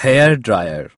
Hair dryer.